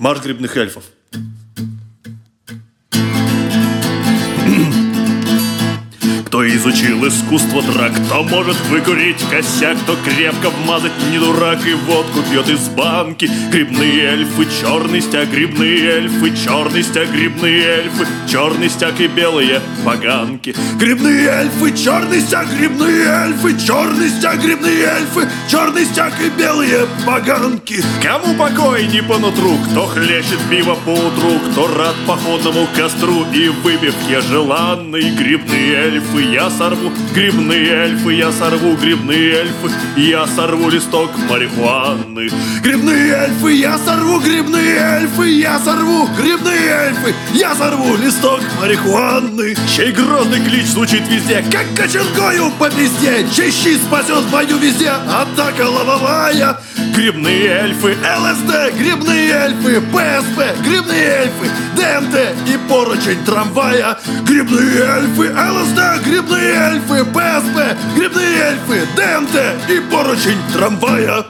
Марш грибных эльфов. Изучил искусство драк, кто может выкурить косяк, кто крепко вмазать не дурак и водку пьет из банки. Грибные эльфы, черный стяг, грибные эльфы, черный стяг, грибные эльфы, черный стяг и белые поганки. Грибные эльфы, черный стяг, грибные эльфы, черный стяг, грибные эльфы, черный стяг и белые поганки. Кому покой не по нутру, кто хлещет пиво по утру, кто рад походному костру и выпивке желанной. Грибные эльфы, я сорву, грибные эльфы, я сорву, грибные эльфы, я сорву листок марихуаны. Грибные эльфы, я сорву, грибные эльфы, я сорву, грибные эльфы, я сорву листок марихуаны. Чей грозный клич звучит везде, как кочергою по пизде, чей щит спасет в бою везде, атака лобовая. Грибные эльфы, ЛСД, грибные эльфы, ПСП, грибные эльфы, ДМТ и поручень трамвая. Грибные эльфы, ЛСД, грибные эльфы, ПСП, грибные эльфы, ДМТ и поручень трамвая.